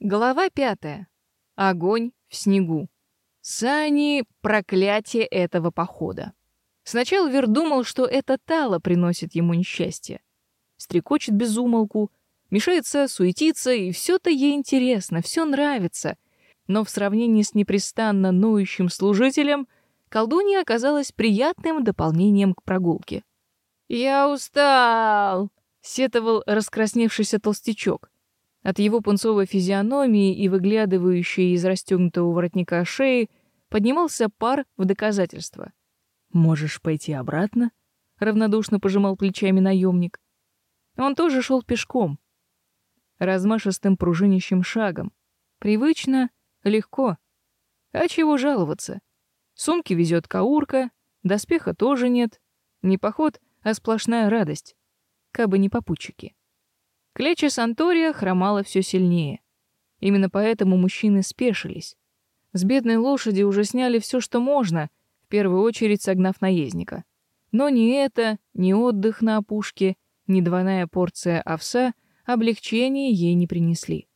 Глава пятая. Огонь в снегу. Сани — проклятие этого похода. Сначала Вер думал, что это Тала приносит ему несчастье. Стрекочет без умолку, мешается, суетится, и все-то ей интересно, все нравится. Но в сравнении с непрестанно ноющим служителем колдунья оказалась приятным дополнением к прогулке. «Я устал!» — сетовал раскрасневшийся толстячок — от его пунцовой физиономии и выглядывающей из расстегнутого воротника шеи поднимался пар в доказательство. «Можешь пойти обратно?» — равнодушно пожимал плечами наемник. Он тоже шел пешком, размашистым пружинящим шагом. Привычно, легко. А чего жаловаться? Сумки везет каурка, доспеха тоже нет. Не поход, а сплошная радость. Кабы не попутчики. Кляча Сантория хромала все сильнее. Именно поэтому мужчины спешились. С бедной лошади уже сняли все, что можно, в первую очередь согнав наездника. Но ни это, ни отдых на опушке, ни двойная порция овса облегчения ей не принесли.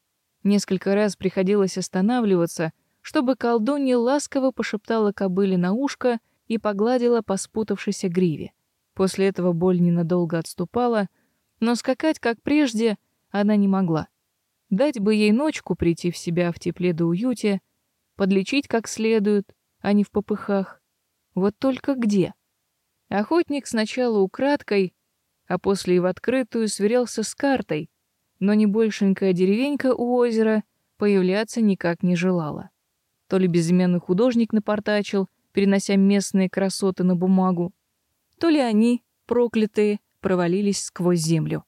Несколько раз приходилось останавливаться, чтобы колдунья ласково пошептала кобыле на ушко и погладила по спутавшейся гриве. После этого боль ненадолго отступала — но скакать, как прежде, она не могла. Дать бы ей ночку прийти в себя в тепле да уюте, подлечить как следует, а не в попыхах. Вот только где? Охотник сначала украдкой, а после и в открытую сверялся с картой, но не большенькая деревенька у озера появляться никак не желала. То ли безымянный художник напортачил, перенося местные красоты на бумагу, то ли они, проклятые, провалились сквозь землю.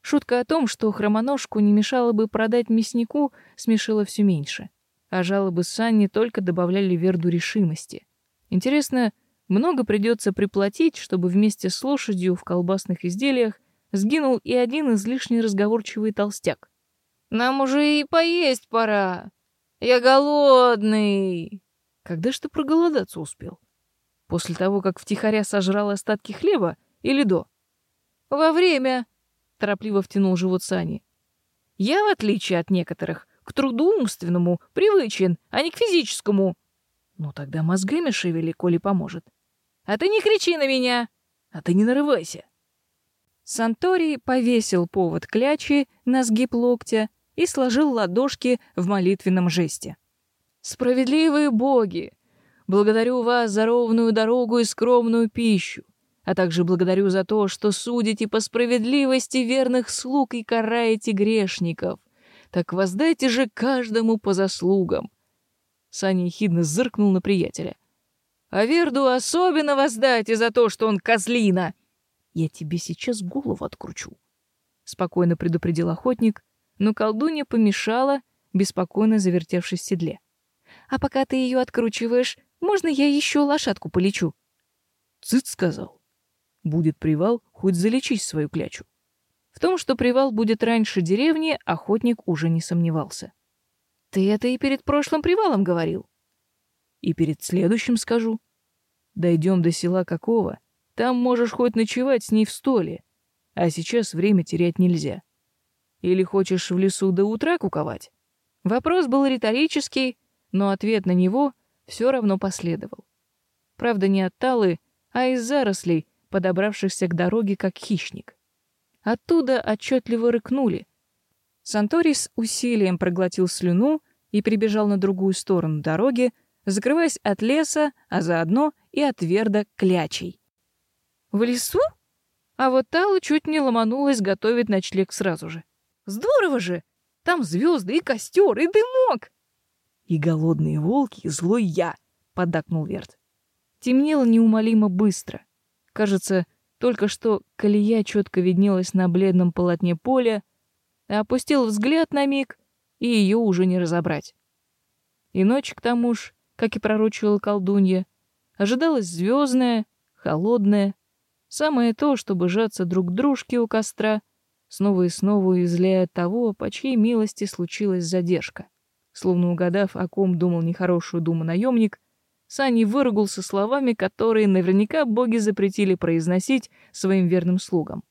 Шутка о том, что хромоножку не мешало бы продать мяснику, смешила все меньше. А жалобы Санни только добавляли Верду решимости. Интересно, много придется приплатить, чтобы вместе с лошадью в колбасных изделиях сгинул и один излишне разговорчивый толстяк. «Нам уже и поесть пора. Я голодный». Когда ж ты проголодаться успел? После того, как втихаря сожрал остатки хлеба или до? «Во время!» — торопливо втянул живот Сани. «Я, в отличие от некоторых, к труду умственному привычен, а не к физическому». «Ну тогда мозгами шевели, коли поможет». «А ты не кричи на меня!» «А ты не нарывайся!» Санторий повесил повод клячи на сгиб локтя и сложил ладошки в молитвенном жесте. «Справедливые боги! Благодарю вас за ровную дорогу и скромную пищу а также благодарю за то, что судите по справедливости верных слуг и караете грешников. Так воздайте же каждому по заслугам. Саня ехидно зыркнул на приятеля. А Верду особенно воздайте за то, что он козлина. Я тебе сейчас голову откручу. Спокойно предупредил охотник, но колдунья помешала, беспокойно завертевшись в седле. А пока ты ее откручиваешь, можно я еще лошадку полечу? Цыц сказал. Будет привал, хоть залечись свою клячу. В том, что привал будет раньше деревни, охотник уже не сомневался. Ты это и перед прошлым привалом говорил. И перед следующим скажу. Дойдем до села какого, там можешь хоть ночевать с ней в столе. А сейчас время терять нельзя. Или хочешь в лесу до утра куковать? Вопрос был риторический, но ответ на него все равно последовал. Правда, не от Талы, а из зарослей, подобравшихся к дороге как хищник. Оттуда отчетливо рыкнули. Санторис усилием проглотил слюну и прибежал на другую сторону дороги, закрываясь от леса, а заодно и от Верда клячей. «В лесу?» А вот Тала чуть не ломанулась готовить ночлег сразу же. «Здорово же! Там звезды и костер, и дымок!» «И голодные волки, и злой я!» — поддакнул Верд. Темнело неумолимо быстро. Кажется, только что колея четко виднелась на бледном полотне поля, а опустил взгляд на миг, и ее уже не разобрать. И ночь, к тому ж, как и пророчила колдунья, ожидалась звездная, холодная, самое то, чтобы жаться друг к дружке у костра, снова и снова изляя того, по чьей милости случилась задержка. Словно угадав, о ком думал нехорошую думу наемник, Сани выругался словами, которые наверняка боги запретили произносить своим верным слугам.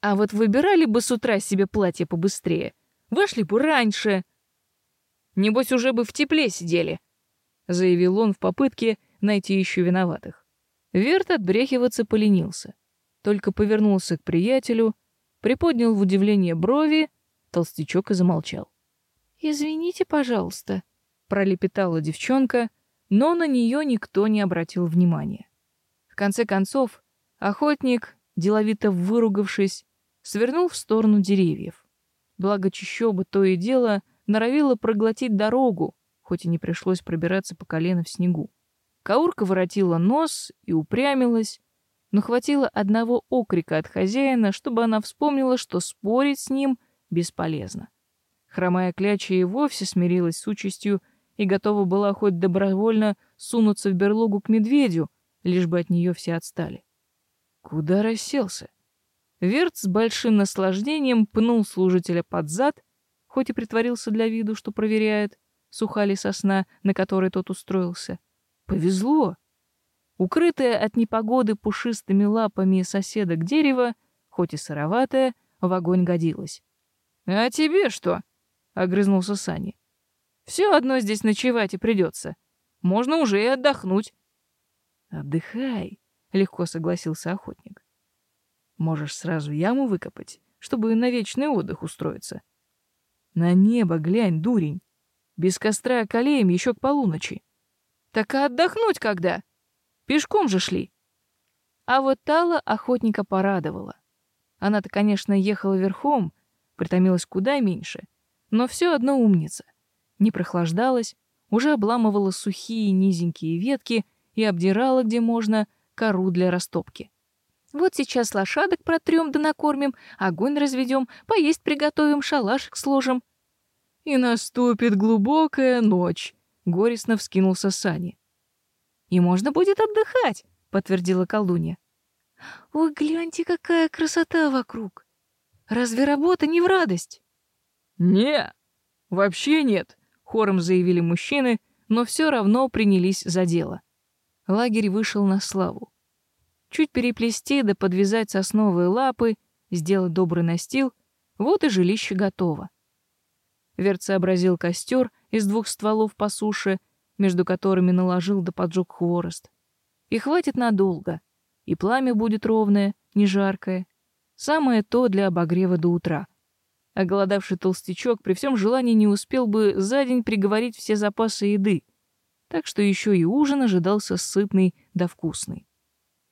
А вот выбирали бы с утра себе платье побыстрее. Вышли бы раньше. Небось, уже бы в тепле сидели», — заявил он в попытке найти еще виноватых. Верт отбрехиваться поленился. Только повернулся к приятелю, приподнял в удивление брови, толстячок и замолчал. «Извините, пожалуйста», — пролепетала девчонка, но на нее никто не обратил внимания. В конце концов, охотник, деловито выругавшись, свернул в сторону деревьев. Благо чащоба то и дело норовила проглотить дорогу, хоть и не пришлось пробираться по колено в снегу. Каурка воротила нос и упрямилась, но хватило одного окрика от хозяина, чтобы она вспомнила, что спорить с ним бесполезно. Хромая кляча и вовсе смирилась с участью и готова была хоть добровольно сунуться в берлогу к медведю, лишь бы от нее все отстали. Куда расселся? Верт с большим наслаждением пнул служителя под зад, хоть и притворился для виду, что проверяет, суха ли сосна, на которой тот устроился. Повезло. Укрытая от непогоды пушистыми лапами соседок дерева, хоть и сыроватая, в огонь годилась. «А тебе что?» — огрызнулся Сани. «Все одно здесь ночевать и придется. Можно уже и отдохнуть». «Отдыхай», — легко согласился охотник. Можешь сразу яму выкопать, чтобы на вечный отдых устроиться. На небо глянь, дурень. Без костра колеем еще к полуночи. Так а отдохнуть когда? Пешком же шли. А вот Тала охотника порадовала. Она-то, конечно, ехала верхом, притомилась куда меньше, но все одно умница. Не прохлаждалась, уже обламывала сухие низенькие ветки и обдирала, где можно, кору для растопки. Вот сейчас лошадок протрем да накормим, огонь разведем, поесть приготовим, шалашик сложим. И наступит глубокая ночь, — горестно вскинулся Сани. И можно будет отдыхать, — подтвердила колдунья. Ой, гляньте, какая красота вокруг. Разве работа не в радость? Не, вообще нет, — хором заявили мужчины, но все равно принялись за дело. Лагерь вышел на славу. Чуть переплести да подвязать сосновые лапы, сделать добрый настил, вот и жилище готово. Верт сообразил костер из двух стволов по суше, между которыми наложил да поджег хворост. И хватит надолго, и пламя будет ровное, не жаркое. Самое то для обогрева до утра. А голодавший толстячок при всем желании не успел бы за день приговорить все запасы еды, так что еще и ужин ожидался сытный да вкусный.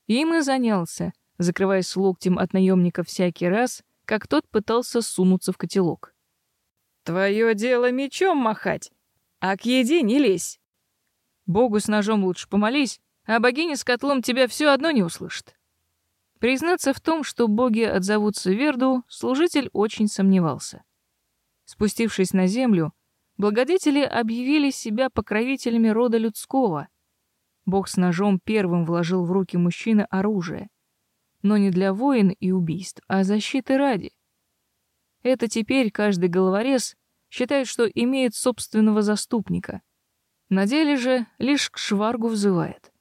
Им и занялся, закрываясь локтем от наемника всякий раз, как тот пытался сунуться в котелок. «Твое дело мечом махать, а к еде не лезь. Богу с ножом лучше помолись, а богиня с котлом тебя все одно не услышит». Признаться в том, что боги отзовутся Верду, служитель очень сомневался. Спустившись на землю, благодетели объявили себя покровителями рода людского, Бог с ножом первым вложил в руки мужчины оружие. Но не для войн и убийств, а защиты ради. Это теперь каждый головорез считает, что имеет собственного заступника. На деле же лишь к шваргу взывает.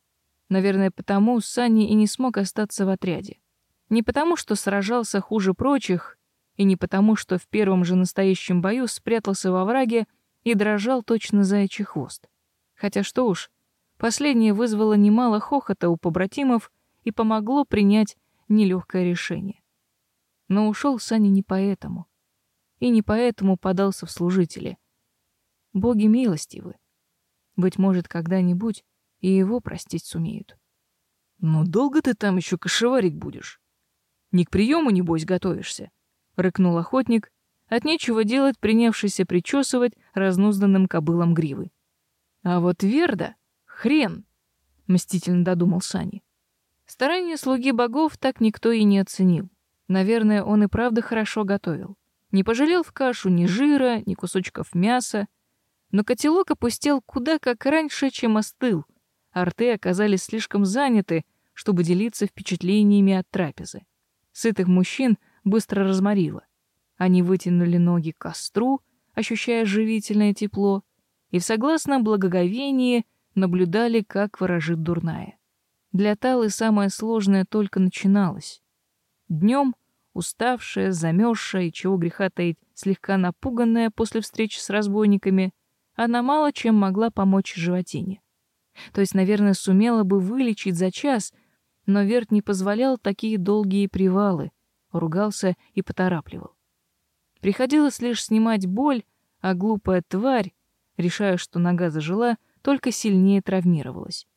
Наверное, потому Санни и не смог остаться в отряде. Не потому, что сражался хуже прочих, и не потому, что в первом же настоящем бою спрятался во враге и дрожал точно заячий хвост. Хотя что уж, Последнее вызвало немало хохота у побратимов и помогло принять нелегкое решение. Но ушел Саня не поэтому. И не поэтому подался в служители. Боги милостивы. Быть может, когда-нибудь и его простить сумеют. «Но долго ты там еще кошеварить будешь? Не к приему, небось, готовишься?» — рыкнул охотник, от нечего делать принявшийся причесывать разнузданным кобылом гривы. А вот Верда Хрен, мстительно додумал Сани. Старания слуги богов так никто и не оценил. Наверное, он и правда хорошо готовил. Не пожалел в кашу ни жира, ни кусочков мяса, но котелок опустел куда как раньше, чем остыл, а рты оказались слишком заняты, чтобы делиться впечатлениями от трапезы. Сытых мужчин быстро разморило. Они вытянули ноги к костру, ощущая живительное тепло, и в согласном благоговении наблюдали, как ворожит дурная. Для Талы самое сложное только начиналось. Днем, уставшая, замерзшая и чего греха таить, слегка напуганная после встречи с разбойниками, она мало чем могла помочь животине. То есть, наверное, сумела бы вылечить за час, но Верт не позволял такие долгие привалы, ругался и поторапливал. Приходилось лишь снимать боль, а глупая тварь, решая, что нога зажила, только сильнее травмировалась.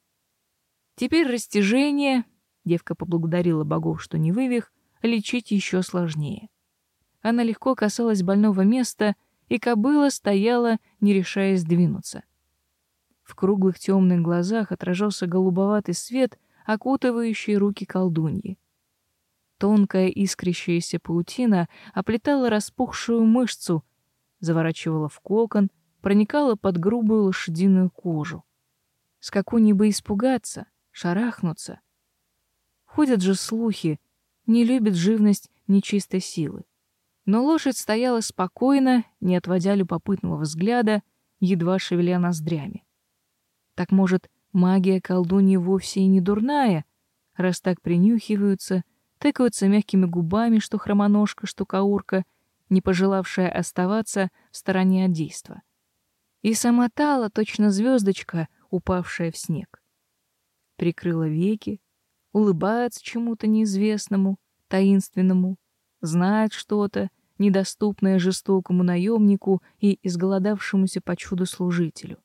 Теперь растяжение, девка поблагодарила богов, что не вывих, лечить еще сложнее. Она легко касалась больного места, и кобыла стояла, не решаясь двинуться. В круглых темных глазах отражался голубоватый свет, окутывающий руки колдуньи. Тонкая искрящаяся паутина оплетала распухшую мышцу, заворачивала в кокон, проникала под грубую лошадиную кожу. Скакуни бы испугаться, шарахнуться. Ходят же слухи, не любит живность нечистой силы. Но лошадь стояла спокойно, не отводя любопытного взгляда, едва шевеля ноздрями. Так, может, магия колдуньи вовсе и не дурная, раз так принюхиваются, тыкаются мягкими губами, что хромоножка, что каурка, не пожелавшая оставаться в стороне от действа. И сама Тала, точно звездочка, упавшая в снег. Прикрыла веки, улыбается чему-то неизвестному, таинственному, знает что-то, недоступное жестокому наемнику и изголодавшемуся по чуду служителю.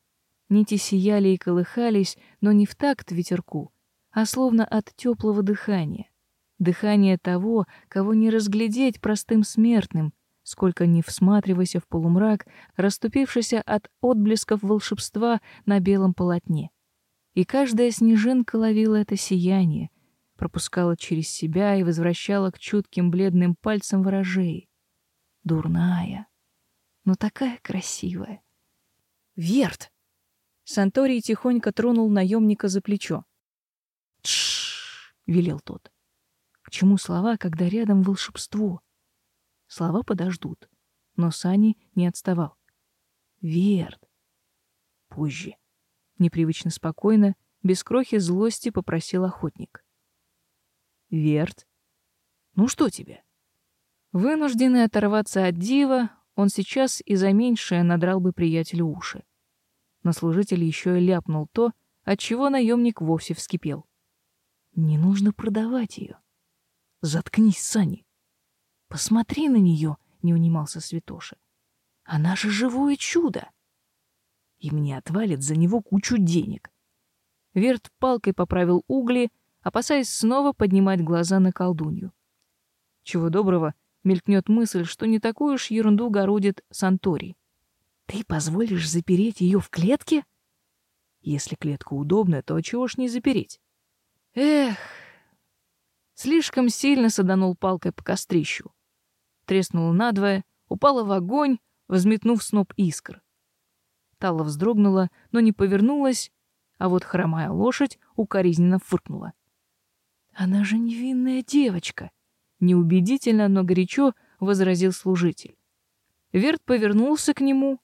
Нити сияли и колыхались, но не в такт ветерку, а словно от теплого дыхания. Дыхание того, кого не разглядеть простым смертным, сколько ни всматривайся в полумрак, расступившийся от отблесков волшебства на белом полотне. И каждая снежинка ловила это сияние, пропускала через себя и возвращала к чутким бледным пальцам ворожей. Дурная, но такая красивая. «Верт!» Санторий тихонько тронул наемника за плечо. «Тш!» — велел тот. К чему слова, когда рядом волшебство? Слова подождут, но Сани не отставал. Верт. Позже. Непривычно спокойно, без крохи злости попросил охотник. Верт. Ну что тебе? Вынужденный оторваться от дива, он сейчас и за меньшее надрал бы приятелю уши. Но служитель еще и ляпнул то, от чего наемник вовсе вскипел. Не нужно продавать ее. Заткнись, Сани. Посмотри на нее, не унимался Святоша. Она же живое чудо. И мне отвалит за него кучу денег. Верт палкой поправил угли, опасаясь снова поднимать глаза на колдунью. Чего доброго, мелькнет мысль, что не такую уж ерунду городит Санторий. Ты позволишь запереть ее в клетке? Если клетка удобная, то чего ж не запереть? Эх, Слишком сильно саданул палкой по кострищу. Треснула надвое, упала в огонь, взметнув сноп искр. Тала вздрогнула, но не повернулась, а вот хромая лошадь укоризненно фыркнула. «Она же невинная девочка!» Неубедительно, но горячо возразил служитель. Верт повернулся к нему,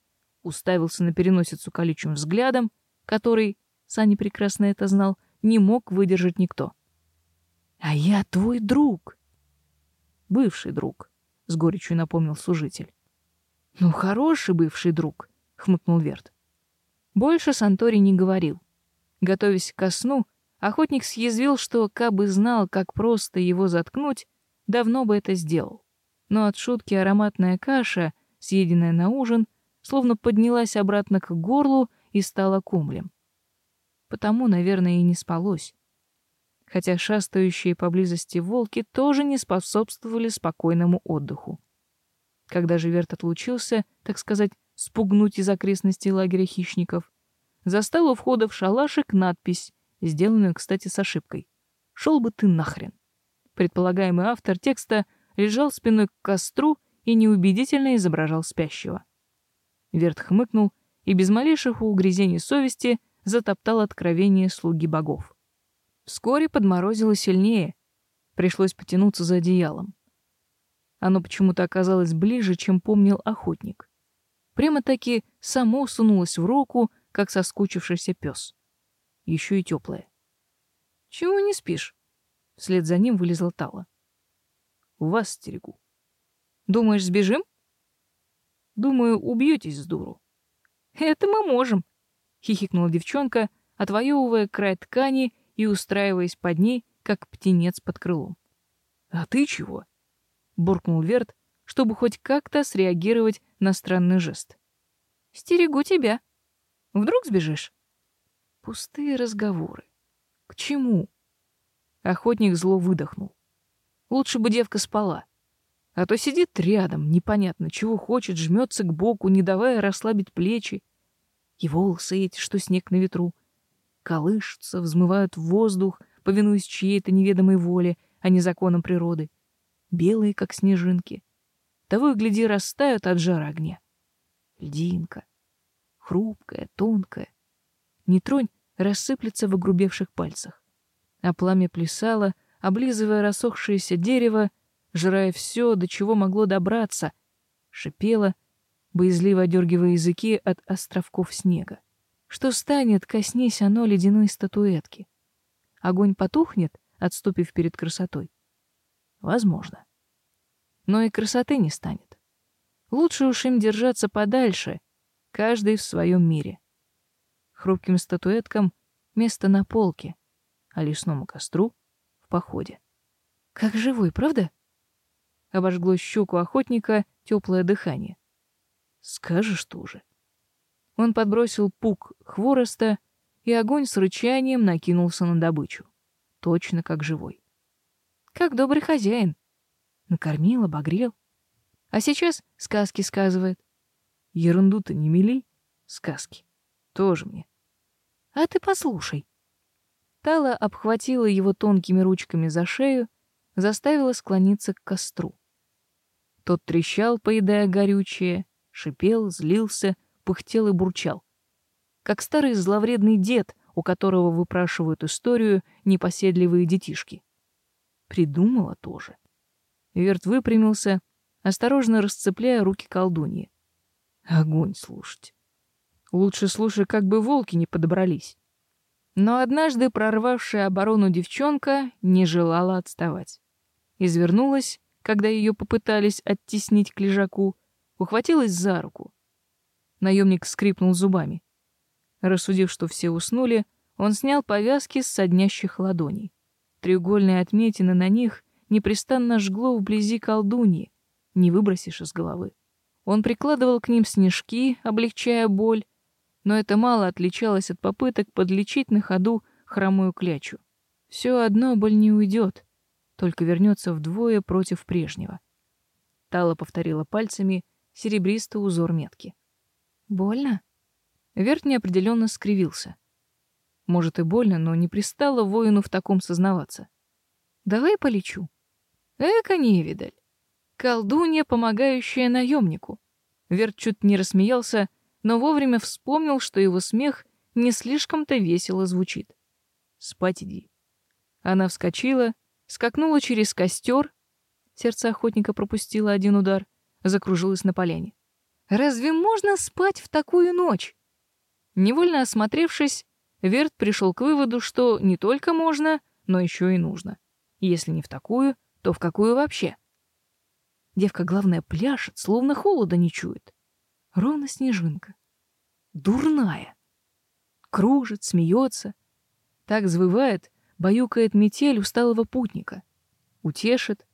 уставился на переносицу колючим взглядом, который, Саня прекрасно это знал, не мог выдержать никто. А я твой друг. Бывший друг, с горечью напомнил служитель. Ну, хороший бывший друг, хмыкнул Верт. Больше Сантори не говорил. Готовясь ко сну, охотник съязвил, что кабы знал, как просто его заткнуть, давно бы это сделал. Но от шутки ароматная каша, съеденная на ужин, словно поднялась обратно к горлу и стала кумлем. Потому, наверное, и не спалось хотя шастающие поблизости волки тоже не способствовали спокойному отдыху. Когда же Верт отлучился, так сказать, спугнуть из окрестностей лагеря хищников, застал у входа в шалашик надпись, сделанную, кстати, с ошибкой. «Шел бы ты нахрен». Предполагаемый автор текста лежал спиной к костру и неубедительно изображал спящего. Верт хмыкнул и без малейших угрызений совести затоптал откровение слуги богов. Вскоре подморозило сильнее. Пришлось потянуться за одеялом. Оно почему-то оказалось ближе, чем помнил охотник. Прямо-таки само сунулось в руку, как соскучившийся пес. Еще и теплое. «Чего не спишь?» Вслед за ним вылезла Тала. «У вас стерегу». «Думаешь, сбежим?» «Думаю, убьетесь с дуру». Это мы можем, хихикнула девчонка, отвоевывая край ткани и устраиваясь под ней, как птенец под крылом. А ты чего? буркнул Верт, чтобы хоть как-то среагировать на странный жест. Стерегу тебя. Вдруг сбежишь? Пустые разговоры. К чему? Охотник зло выдохнул. Лучше бы девка спала. А то сидит рядом, непонятно, чего хочет, жмется к боку, не давая расслабить плечи. И волосы эти, что снег на ветру, колышутся, взмывают в воздух, повинуясь чьей-то неведомой воле, а не законам природы. Белые, как снежинки. Того и гляди, растают от жара огня. Льдинка. Хрупкая, тонкая. Не тронь, рассыплется в огрубевших пальцах. А пламя плясало, облизывая рассохшееся дерево, жрая все, до чего могло добраться, шипело, боязливо одергивая языки от островков снега. Что станет, коснись оно ледяной статуэтки? Огонь потухнет, отступив перед красотой? Возможно. Но и красоты не станет. Лучше уж им держаться подальше, каждый в своем мире. Хрупким статуэткам место на полке, а лесному костру — в походе. Как живой, правда? Обожгло щеку охотника теплое дыхание. Скажешь тоже. Он подбросил пук хвороста, и огонь с рычанием накинулся на добычу. Точно как живой. Как добрый хозяин. Накормил, обогрел. А сейчас сказки сказывает. Ерунду-то не мели. Сказки. Тоже мне. А ты послушай. Тала обхватила его тонкими ручками за шею, заставила склониться к костру. Тот трещал, поедая горючее, шипел, злился, пыхтел и бурчал. Как старый зловредный дед, у которого выпрашивают историю непоседливые детишки. Придумала тоже. Верт выпрямился, осторожно расцепляя руки колдуньи. Огонь слушать. Лучше слушай, как бы волки не подобрались. Но однажды прорвавшая оборону девчонка не желала отставать. Извернулась когда ее попытались оттеснить к лежаку, ухватилась за руку. Наемник скрипнул зубами. Рассудив, что все уснули, он снял повязки с соднящих ладоней. Треугольные отметины на них непрестанно жгло вблизи колдуньи, не выбросишь из головы. Он прикладывал к ним снежки, облегчая боль, но это мало отличалось от попыток подлечить на ходу хромую клячу. Все одно боль не уйдет, только вернется вдвое против прежнего. Тала повторила пальцами серебристый узор метки. Больно? Верт неопределенно скривился. Может и больно, но не пристало воину в таком сознаваться. Давай полечу. Эка невидаль. Колдунья, помогающая наемнику. Верт чуть не рассмеялся, но вовремя вспомнил, что его смех не слишком-то весело звучит. Спать иди. Она вскочила, скакнула через костер. Сердце охотника пропустило один удар, закружилось на поляне. Разве можно спать в такую ночь? Невольно осмотревшись, Верт пришел к выводу, что не только можно, но еще и нужно. Если не в такую, то в какую вообще? Девка, главное, пляшет, словно холода не чует. Ровно снежинка. Дурная. Кружит, смеется. Так завывает, баюкает метель усталого путника, утешит,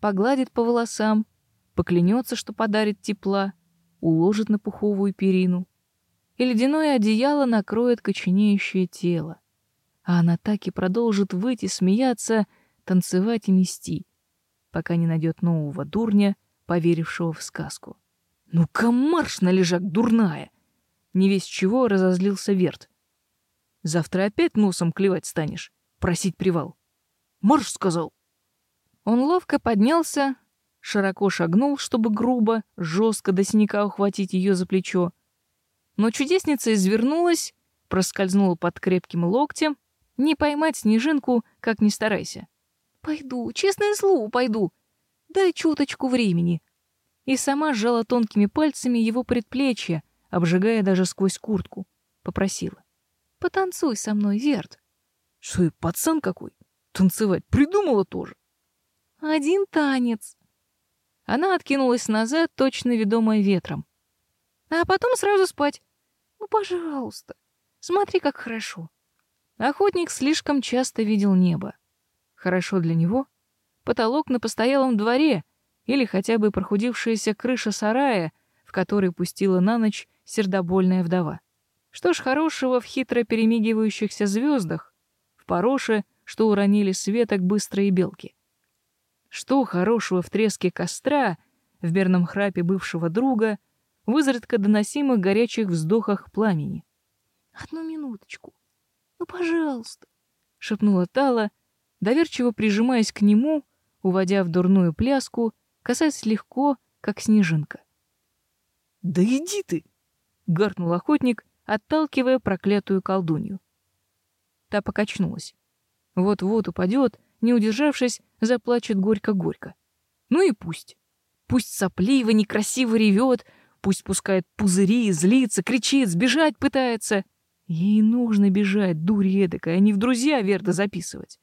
погладит по волосам, поклянется, что подарит тепла, уложит на пуховую перину, и ледяное одеяло накроет коченеющее тело. А она так и продолжит выйти, смеяться, танцевать и мести, пока не найдет нового дурня, поверившего в сказку. «Ну-ка марш на лежак, дурная!» Не весь чего разозлился Верт. «Завтра опять носом клевать станешь просить привал. «Марш!» — сказал. Он ловко поднялся, широко шагнул, чтобы грубо, жестко до синяка ухватить ее за плечо. Но чудесница извернулась, проскользнула под крепким локтем. Не поймать снежинку, как ни старайся. «Пойду, честное слово, пойду. Дай чуточку времени». И сама сжала тонкими пальцами его предплечье, обжигая даже сквозь куртку. Попросила. «Потанцуй со мной, Верт». Что и пацан какой? Танцевать придумала тоже. Один танец. Она откинулась назад, точно ведомая ветром. А потом сразу спать. Ну, пожалуйста, смотри, как хорошо. Охотник слишком часто видел небо. Хорошо для него потолок на постоялом дворе или хотя бы прохудившаяся крыша сарая, в который пустила на ночь сердобольная вдова. Что ж хорошего в хитро перемигивающихся звездах, в пороше, что уронили светок быстрые белки? Что хорошего в треске костра, в берном храпе бывшего друга, в изредка доносимых горячих вздохах пламени? «Одну минуточку. Ну, пожалуйста», — шепнула Тала, доверчиво прижимаясь к нему, уводя в дурную пляску, касаясь легко, как снежинка. «Да иди ты!» — гаркнул охотник, отталкивая проклятую колдунью. Та покачнулась. Вот-вот упадет, не удержавшись, заплачет горько-горько. Ну и пусть. Пусть сопливо, некрасиво ревет, пусть пускает пузыри, злится, кричит, сбежать пытается. Ей нужно бежать, дурь эдакая, а не в друзья Верда записывать.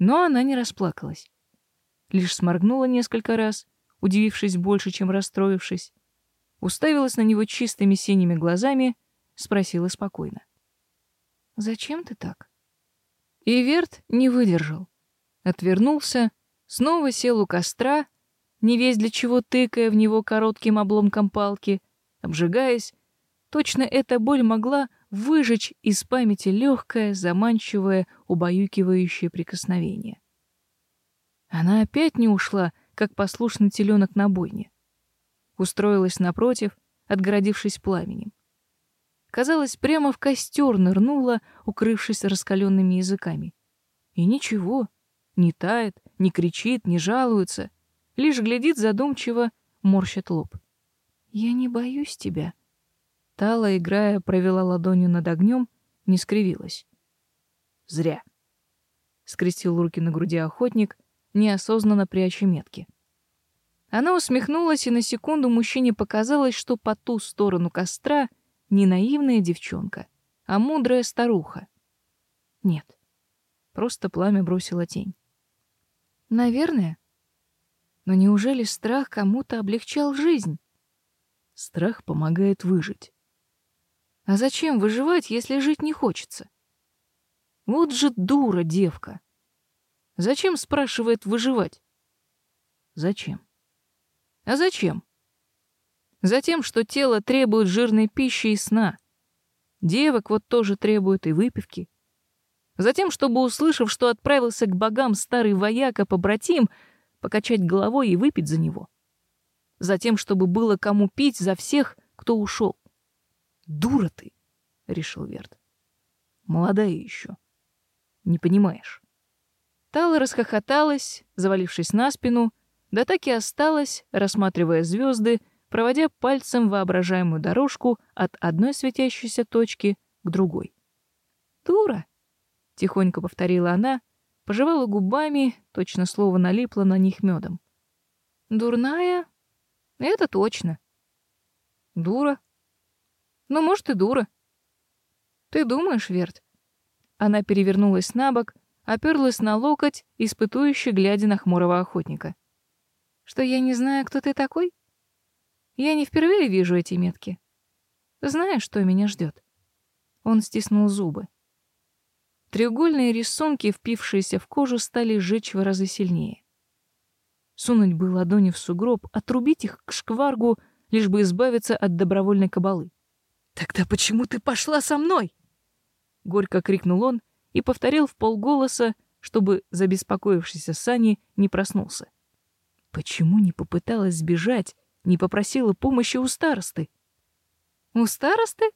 Но она не расплакалась. Лишь сморгнула несколько раз, удивившись больше, чем расстроившись, уставилась на него чистыми синими глазами, спросила спокойно. «Зачем ты так?» И Верт не выдержал. Отвернулся, снова сел у костра, не весь для чего тыкая в него коротким обломком палки, обжигаясь. Точно эта боль могла выжечь из памяти легкое, заманчивое, убаюкивающее прикосновение. Она опять не ушла, как послушный теленок на бойне устроилась напротив, отгородившись пламенем. Казалось, прямо в костер нырнула, укрывшись раскаленными языками. И ничего, не тает, не кричит, не жалуется, лишь глядит задумчиво, морщит лоб. «Я не боюсь тебя». Тала, играя, провела ладонью над огнем, не скривилась. «Зря», — скрестил руки на груди охотник, неосознанно пряча метки. Она усмехнулась, и на секунду мужчине показалось, что по ту сторону костра не наивная девчонка, а мудрая старуха. Нет, просто пламя бросило тень. Наверное. Но неужели страх кому-то облегчал жизнь? Страх помогает выжить. А зачем выживать, если жить не хочется? Вот же дура девка. Зачем, спрашивает, выживать? Зачем? А зачем? Затем, что тело требует жирной пищи и сна. Девок вот тоже требует и выпивки. Затем, чтобы, услышав, что отправился к богам старый вояка-побратим, покачать головой и выпить за него. Затем, чтобы было кому пить за всех, кто ушел. «Дура ты!» — решил Верт. «Молодая еще. Не понимаешь». Тала расхохоталась, завалившись на спину, да так и осталась, рассматривая звезды, проводя пальцем воображаемую дорожку от одной светящейся точки к другой. «Дура!» — тихонько повторила она, пожевала губами, точно слово налипло на них медом. «Дурная? Это точно. Дура? Ну, может, и дура. Ты думаешь, Верт?» Она перевернулась на бок, оперлась на локоть, испытующе глядя на хмурого охотника. — что я не знаю, кто ты такой? Я не впервые вижу эти метки. Знаешь, что меня ждет? Он стиснул зубы. Треугольные рисунки, впившиеся в кожу, стали жечь в разы сильнее. Сунуть бы ладони в сугроб, отрубить их к шкваргу, лишь бы избавиться от добровольной кабалы. «Тогда почему ты пошла со мной?» Горько крикнул он и повторил в полголоса, чтобы забеспокоившийся Сани не проснулся. Почему не попыталась сбежать, не попросила помощи у старосты? У старосты?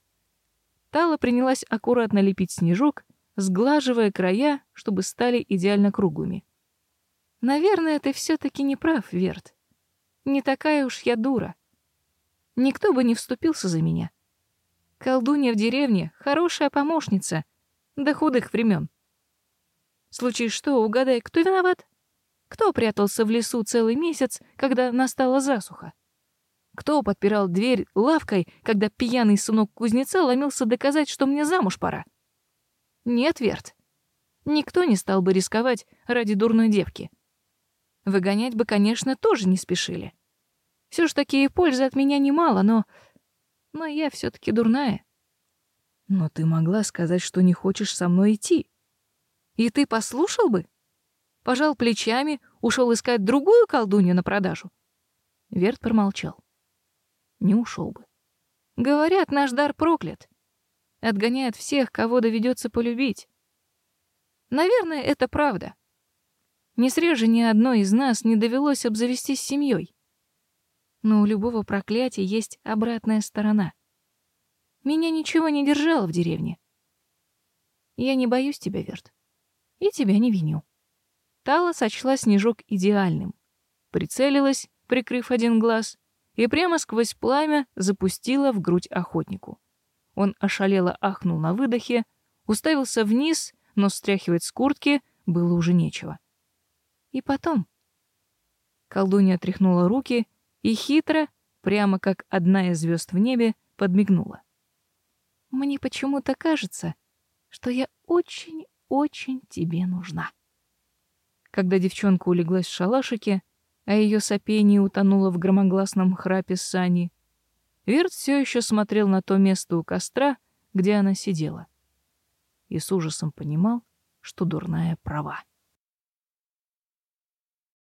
Тала принялась аккуратно лепить снежок, сглаживая края, чтобы стали идеально круглыми. Наверное, ты все таки не прав, Верт. Не такая уж я дура. Никто бы не вступился за меня. Колдунья в деревне — хорошая помощница, до худых времен. Случись что, угадай, кто виноват? Кто прятался в лесу целый месяц, когда настала засуха? Кто подпирал дверь лавкой, когда пьяный сынок кузнеца ломился доказать, что мне замуж пора? Нет, Верт. Никто не стал бы рисковать ради дурной девки. Выгонять бы, конечно, тоже не спешили. Все ж таки пользы от меня немало, но... Но я все таки дурная. Но ты могла сказать, что не хочешь со мной идти. И ты послушал бы? Пожал плечами, ушел искать другую колдунью на продажу. Верт промолчал. Не ушел бы. Говорят, наш дар проклят. Отгоняет всех, кого доведется полюбить. Наверное, это правда. Не среже ни одной из нас не довелось обзавестись семьей. Но у любого проклятия есть обратная сторона. Меня ничего не держало в деревне. Я не боюсь тебя, Верт. И тебя не виню. Тала сочла снежок идеальным. Прицелилась, прикрыв один глаз, и прямо сквозь пламя запустила в грудь охотнику. Он ошалело ахнул на выдохе, уставился вниз, но стряхивать с куртки было уже нечего. И потом... Колдунья отряхнула руки и хитро, прямо как одна из звезд в небе, подмигнула. «Мне почему-то кажется, что я очень-очень тебе нужна». Когда девчонка улеглась в шалашике, а ее сопение утонуло в громогласном храпе Сани, Верт все еще смотрел на то место у костра, где она сидела, и с ужасом понимал, что дурная права.